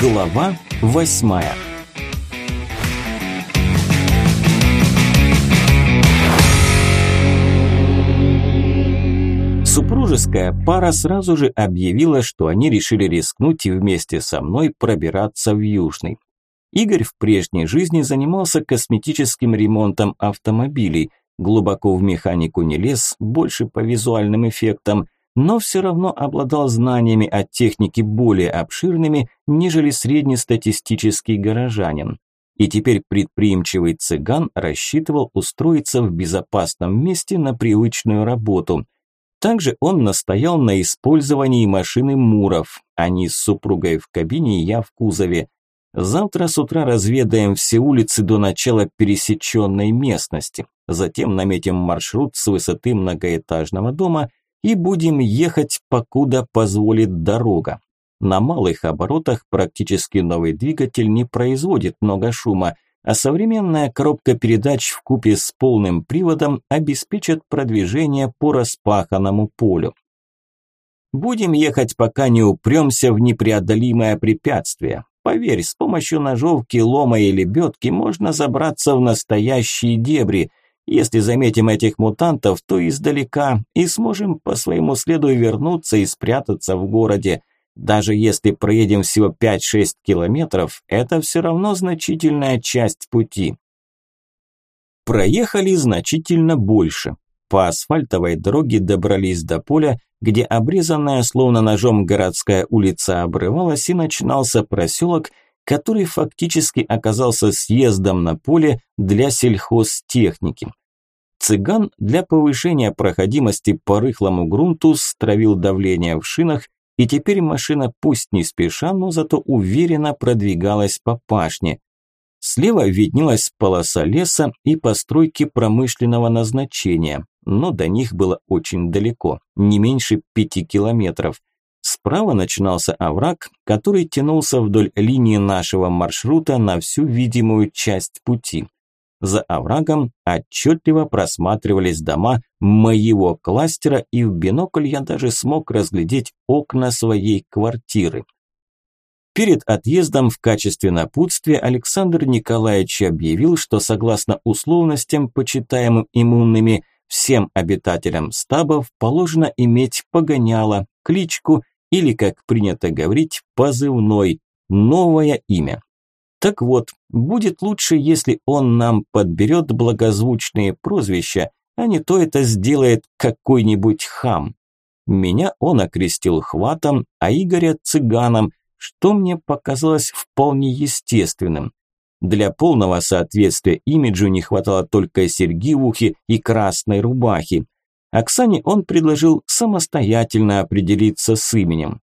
Глава восьмая Супружеская пара сразу же объявила, что они решили рискнуть и вместе со мной пробираться в Южный. Игорь в прежней жизни занимался косметическим ремонтом автомобилей, глубоко в механику не лез, больше по визуальным эффектам, но все равно обладал знаниями о технике более обширными, нежели среднестатистический горожанин. И теперь предприимчивый цыган рассчитывал устроиться в безопасном месте на привычную работу. Также он настоял на использовании машины Муров, они с супругой в кабине, я в кузове. Завтра с утра разведаем все улицы до начала пересеченной местности. Затем наметим маршрут с высоты многоэтажного дома и будем ехать, покуда позволит дорога. На малых оборотах практически новый двигатель не производит много шума, а современная коробка передач в купе с полным приводом обеспечит продвижение по распаханному полю. Будем ехать, пока не упремся в непреодолимое препятствие. Поверь, с помощью ножовки, лома и лебедки можно забраться в настоящие дебри. Если заметим этих мутантов, то издалека и сможем по своему следу вернуться и спрятаться в городе. Даже если проедем всего 5-6 километров, это все равно значительная часть пути. Проехали значительно больше. По асфальтовой дороге добрались до поля, где обрезанная словно ножом городская улица обрывалась и начинался проселок, который фактически оказался съездом на поле для сельхозтехники. Цыган для повышения проходимости по рыхлому грунту стравил давление в шинах, и теперь машина пусть не спеша, но зато уверенно продвигалась по пашне. Слева виднелась полоса леса и постройки промышленного назначения но до них было очень далеко, не меньше пяти километров. Справа начинался овраг, который тянулся вдоль линии нашего маршрута на всю видимую часть пути. За оврагом отчетливо просматривались дома моего кластера, и в бинокль я даже смог разглядеть окна своей квартиры. Перед отъездом в качестве напутствия Александр Николаевич объявил, что согласно условностям, почитаемым иммунными, Всем обитателям стабов положено иметь погоняло, кличку или, как принято говорить, позывной, новое имя. Так вот, будет лучше, если он нам подберет благозвучные прозвища, а не то это сделает какой-нибудь хам. Меня он окрестил хватом, а Игоря цыганом, что мне показалось вполне естественным. Для полного соответствия имиджу не хватало только серьги и красной рубахи. Оксане он предложил самостоятельно определиться с именем.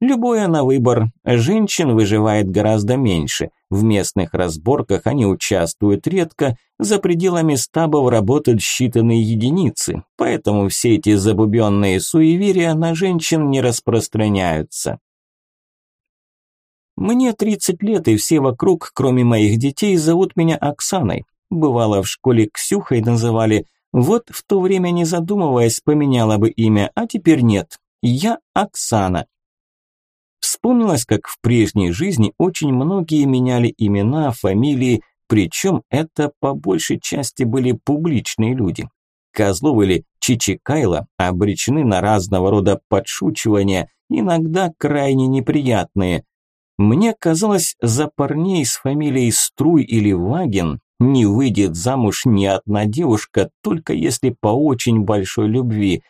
Любое на выбор. Женщин выживает гораздо меньше. В местных разборках они участвуют редко, за пределами стабов работают считанные единицы, поэтому все эти забубенные суеверия на женщин не распространяются. Мне 30 лет, и все вокруг, кроме моих детей, зовут меня Оксаной. Бывало, в школе Ксюхой называли. Вот в то время, не задумываясь, поменяла бы имя, а теперь нет. Я Оксана. Вспомнилось, как в прежней жизни очень многие меняли имена, фамилии, причем это по большей части были публичные люди. Козлов или Чичикайло обречены на разного рода подшучивания, иногда крайне неприятные. Мне казалось, за парней с фамилией Струй или Вагин не выйдет замуж ни одна девушка, только если по очень большой любви.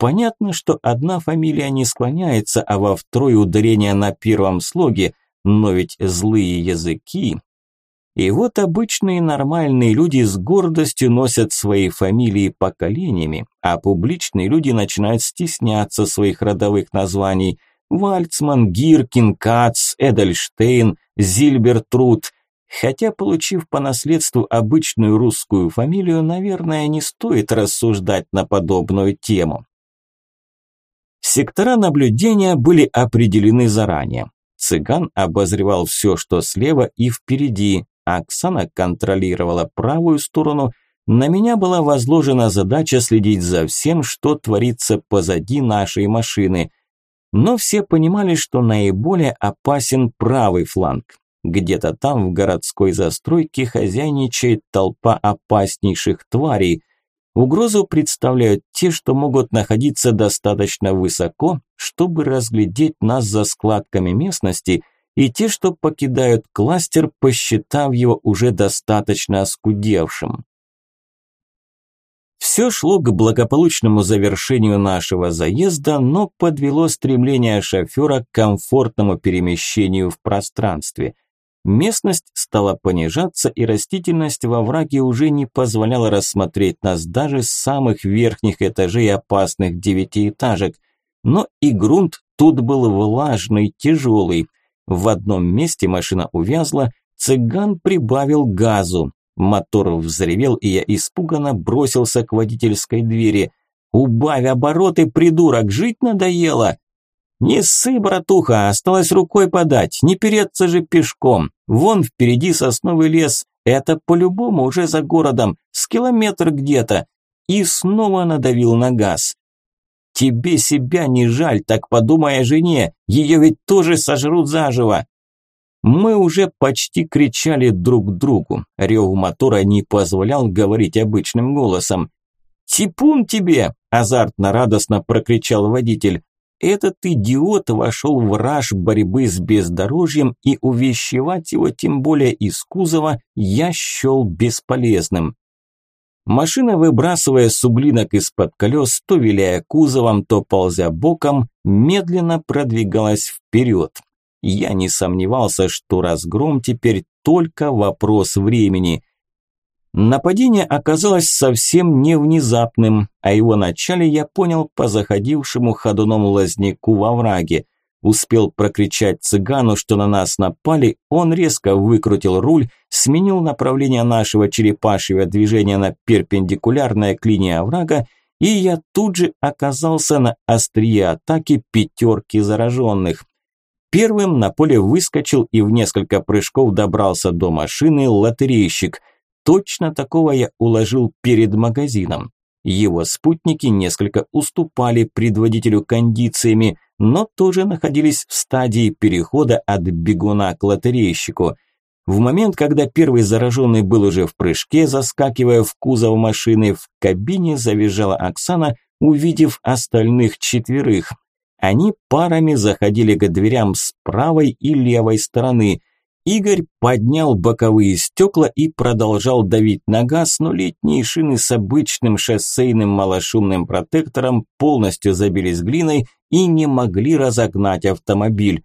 Понятно, что одна фамилия не склоняется, а во второй ударение на первом слоге, но ведь злые языки. И вот обычные нормальные люди с гордостью носят свои фамилии поколениями, а публичные люди начинают стесняться своих родовых названий – Вальцман, Гиркин, Кац, Эдельштейн, Зильбертруд. Хотя, получив по наследству обычную русскую фамилию, наверное, не стоит рассуждать на подобную тему. Сектора наблюдения были определены заранее. Цыган обозревал все, что слева и впереди. Оксана контролировала правую сторону. На меня была возложена задача следить за всем, что творится позади нашей машины. Но все понимали, что наиболее опасен правый фланг. Где-то там, в городской застройке, хозяйничает толпа опаснейших тварей. Угрозу представляют те, что могут находиться достаточно высоко, чтобы разглядеть нас за складками местности, и те, что покидают кластер, посчитав его уже достаточно оскудевшим. Все шло к благополучному завершению нашего заезда, но подвело стремление шофера к комфортному перемещению в пространстве. Местность стала понижаться, и растительность во враге уже не позволяла рассмотреть нас даже с самых верхних этажей опасных девятиэтажек. Но и грунт тут был влажный, тяжелый. В одном месте машина увязла, цыган прибавил газу. Мотор взревел, и я испуганно бросился к водительской двери. «Убавь обороты, придурок, жить надоело!» «Не ссы, братуха, осталось рукой подать, не переться же пешком. Вон впереди сосновый лес, это по-любому уже за городом, с километр где-то». И снова надавил на газ. «Тебе себя не жаль, так подумай о жене, ее ведь тоже сожрут заживо». Мы уже почти кричали друг другу. Рев мотора не позволял говорить обычным голосом. «Типун тебе!» – азартно-радостно прокричал водитель. Этот идиот вошел в раж борьбы с бездорожьем, и увещевать его, тем более из кузова, я счел бесполезным. Машина, выбрасывая суглинок из-под колес, то виляя кузовом, то ползя боком, медленно продвигалась вперед. Я не сомневался, что разгром теперь только вопрос времени. Нападение оказалось совсем не внезапным, а его начале я понял по заходившему ходуном лазняку во враге. Успел прокричать цыгану, что на нас напали, он резко выкрутил руль, сменил направление нашего черепашьего движения на перпендикулярное к линии оврага, и я тут же оказался на острие атаки пятерки зараженных. Первым на поле выскочил и в несколько прыжков добрался до машины лотерейщик. Точно такого я уложил перед магазином. Его спутники несколько уступали предводителю кондициями, но тоже находились в стадии перехода от бегуна к лотерейщику. В момент, когда первый зараженный был уже в прыжке, заскакивая в кузов машины, в кабине завизжала Оксана, увидев остальных четверых. Они парами заходили к дверям с правой и левой стороны. Игорь поднял боковые стекла и продолжал давить на газ, но летние шины с обычным шоссейным малошумным протектором полностью забились глиной и не могли разогнать автомобиль.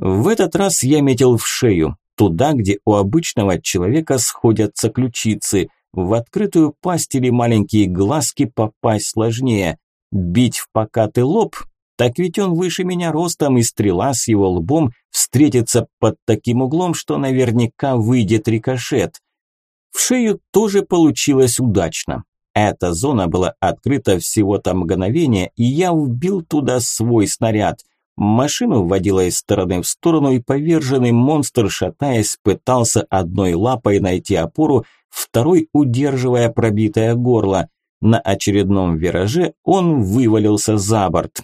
В этот раз я метил в шею, туда, где у обычного человека сходятся ключицы. В открытую пасть или маленькие глазки попасть сложнее. Бить в покатый лоб так ведь он выше меня ростом, и стрела с его лбом встретится под таким углом, что наверняка выйдет рикошет. В шею тоже получилось удачно. Эта зона была открыта всего-то мгновение, и я вбил туда свой снаряд. Машину вводила из стороны в сторону, и поверженный монстр, шатаясь, пытался одной лапой найти опору, второй удерживая пробитое горло. На очередном вираже он вывалился за борт.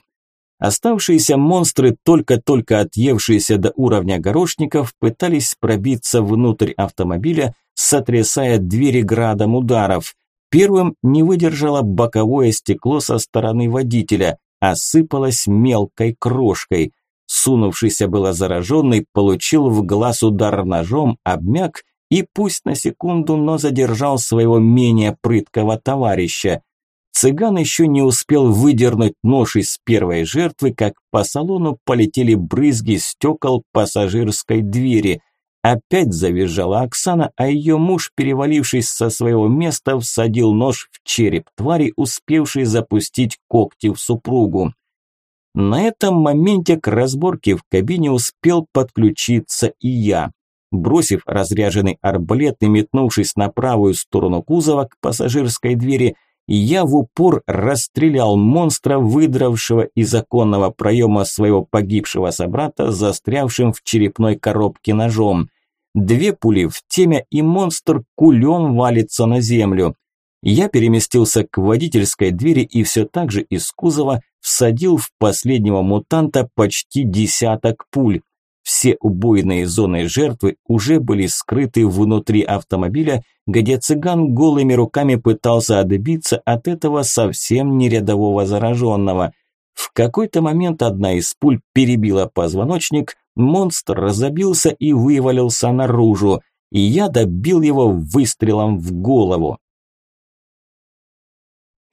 Оставшиеся монстры, только-только отъевшиеся до уровня горошников, пытались пробиться внутрь автомобиля, сотрясая двери градом ударов. Первым не выдержало боковое стекло со стороны водителя, осыпалось мелкой крошкой. Сунувшийся было зараженный получил в глаз удар ножом, обмяк и пусть на секунду, но задержал своего менее прыткого товарища. Цыган еще не успел выдернуть нож из первой жертвы, как по салону полетели брызги стекол пассажирской двери. Опять завизжала Оксана, а ее муж, перевалившись со своего места, всадил нож в череп твари, успевшей запустить когти в супругу. На этом моменте к разборке в кабине успел подключиться и я. Бросив разряженный арбалет и метнувшись на правую сторону кузова к пассажирской двери, я в упор расстрелял монстра, выдравшего из оконного проема своего погибшего собрата, застрявшим в черепной коробке ножом. Две пули в темя, и монстр кулем валится на землю. Я переместился к водительской двери и все так же из кузова всадил в последнего мутанта почти десяток пуль. Все убойные зоны жертвы уже были скрыты внутри автомобиля, где цыган голыми руками пытался отбиться от этого совсем не рядового зараженного. В какой-то момент одна из пуль перебила позвоночник, монстр разобился и вывалился наружу, и я добил его выстрелом в голову.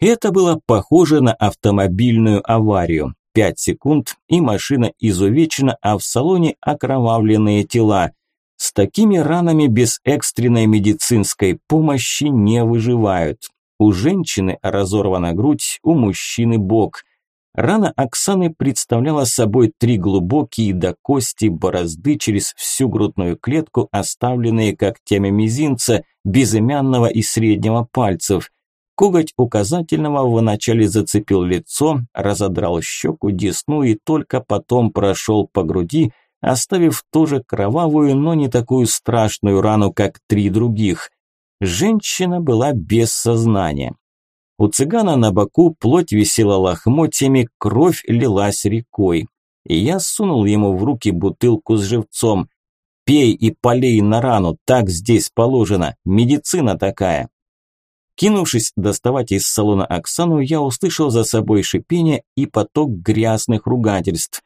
Это было похоже на автомобильную аварию. Пять секунд, и машина изувечена, а в салоне окровавленные тела. С такими ранами без экстренной медицинской помощи не выживают. У женщины разорвана грудь, у мужчины бок. Рана Оксаны представляла собой три глубокие до кости борозды через всю грудную клетку, оставленные когтями мизинца, безымянного и среднего пальцев. Коготь указательного вначале зацепил лицо, разодрал щеку, десну и только потом прошел по груди, оставив тоже кровавую, но не такую страшную рану, как три других. Женщина была без сознания. У цыгана на боку плоть висела лохмотьями, кровь лилась рекой. И я сунул ему в руки бутылку с живцом. «Пей и полей на рану, так здесь положено, медицина такая». Кинувшись доставать из салона Оксану, я услышал за собой шипение и поток грязных ругательств.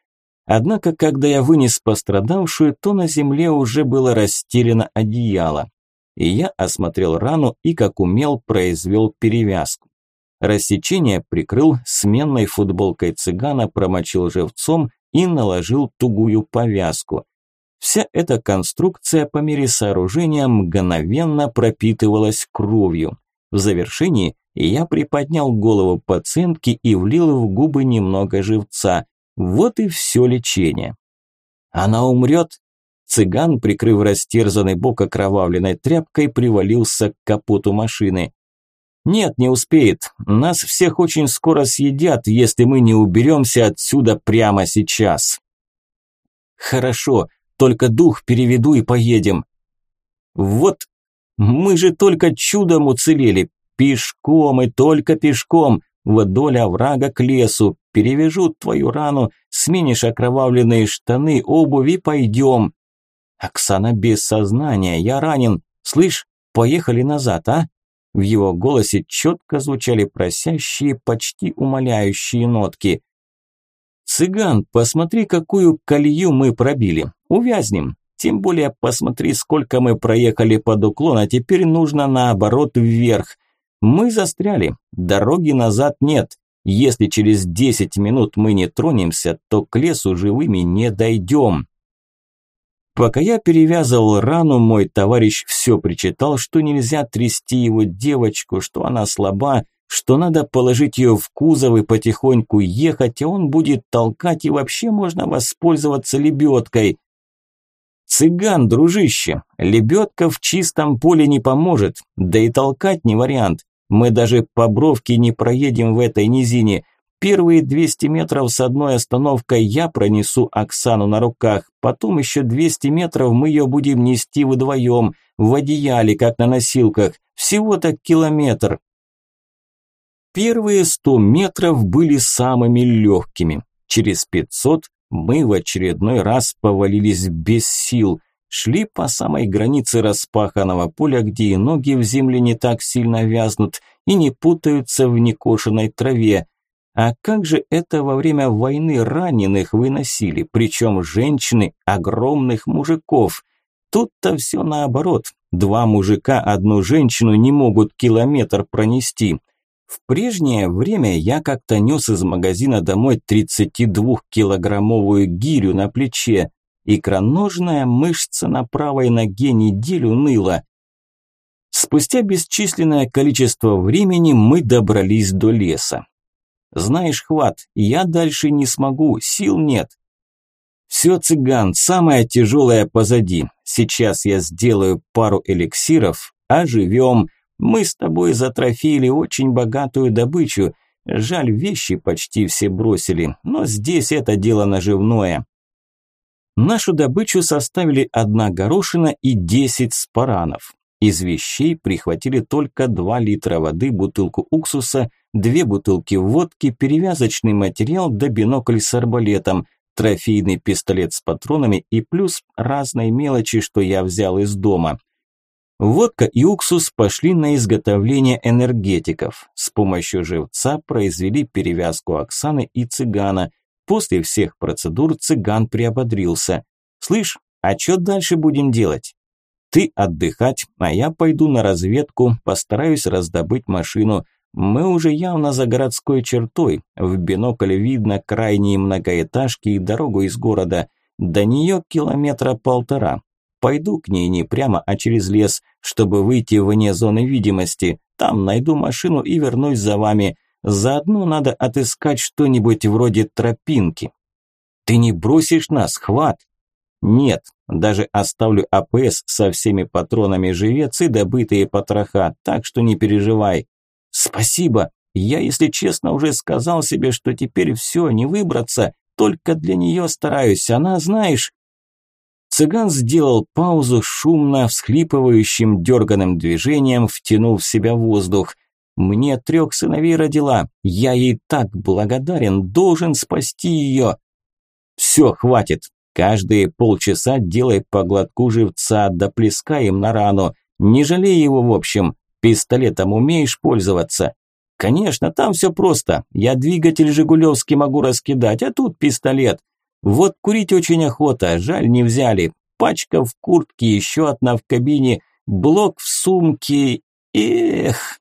Однако, когда я вынес пострадавшую, то на земле уже было расстелено одеяло. И я осмотрел рану и, как умел, произвел перевязку. Рассечение прикрыл сменной футболкой цыгана, промочил живцом и наложил тугую повязку. Вся эта конструкция по мере сооружения мгновенно пропитывалась кровью. В завершении я приподнял голову пациентки и влил в губы немного живца. Вот и все лечение. Она умрет? Цыган, прикрыв растерзанный бок окровавленной тряпкой, привалился к капоту машины. Нет, не успеет. Нас всех очень скоро съедят, если мы не уберемся отсюда прямо сейчас. Хорошо, только дух переведу и поедем. Вот мы же только чудом уцелели. Пешком и только пешком. Вдоль оврага к лесу. Перевяжу твою рану, сменишь окровавленные штаны, обувь и пойдем. Оксана без сознания, я ранен. Слышь, поехали назад, а? В его голосе четко звучали просящие, почти умоляющие нотки. «Цыган, посмотри, какую колею мы пробили. Увязнем. Тем более посмотри, сколько мы проехали под уклон, а теперь нужно наоборот вверх. Мы застряли, дороги назад нет. Если через 10 минут мы не тронемся, то к лесу живыми не дойдем. Пока я перевязывал рану, мой товарищ все причитал, что нельзя трясти его девочку, что она слаба, что надо положить ее в кузов и потихоньку ехать, а он будет толкать и вообще можно воспользоваться лебедкой. «Цыган, дружище, лебедка в чистом поле не поможет, да и толкать не вариант. Мы даже по бровке не проедем в этой низине. Первые 200 метров с одной остановкой я пронесу Оксану на руках, потом еще 200 метров мы ее будем нести вдвоем, в одеяле, как на носилках, всего-то километр». Первые 100 метров были самыми легкими. Через 500 мы в очередной раз повалились без сил, шли по самой границе распаханного поля, где и ноги в земле не так сильно вязнут и не путаются в некошенной траве. А как же это во время войны раненых выносили, причем женщины огромных мужиков? Тут-то все наоборот. Два мужика одну женщину не могут километр пронести. В прежнее время я как-то нес из магазина домой 32-килограммовую гирю на плече. Икроножная мышца на правой ноге неделю ныла. Спустя бесчисленное количество времени мы добрались до леса. Знаешь, хват, я дальше не смогу, сил нет. Все, цыган, самое тяжелое позади. Сейчас я сделаю пару эликсиров, оживем, мы с тобой затрофили очень богатую добычу. Жаль, вещи почти все бросили, но здесь это дело наживное. Нашу добычу составили одна горошина и десять спаранов. Из вещей прихватили только 2 литра воды, бутылку уксуса, две бутылки водки, перевязочный материал да бинокль с арбалетом, трофейный пистолет с патронами и плюс разной мелочи, что я взял из дома. Водка и уксус пошли на изготовление энергетиков. С помощью живца произвели перевязку Оксаны и цыгана. После всех процедур цыган приободрился. «Слышь, а что дальше будем делать?» «Ты отдыхать, а я пойду на разведку, постараюсь раздобыть машину. Мы уже явно за городской чертой. В бинокль видно крайние многоэтажки и дорогу из города. До нее километра полтора. Пойду к ней не прямо, а через лес, чтобы выйти вне зоны видимости. Там найду машину и вернусь за вами. Заодно надо отыскать что-нибудь вроде тропинки. Ты не бросишь нас, хват? Нет, даже оставлю АПС со всеми патронами живец и добытые потроха, так что не переживай. Спасибо. Я, если честно, уже сказал себе, что теперь все, не выбраться, только для нее стараюсь. Она, знаешь, Цыган сделал паузу, шумно, всхлипывающим, дерганым движением втянул в себя воздух. «Мне трех сыновей родила, я ей так благодарен, должен спасти ее». «Все, хватит, каждые полчаса делай по глотку живца, да плескай им на рану, не жалей его в общем, пистолетом умеешь пользоваться?» «Конечно, там все просто, я двигатель Жигулевский могу раскидать, а тут пистолет». Вот курить очень охота, жаль не взяли. Пачка в куртке, еще одна в кабине, блок в сумке. Эх!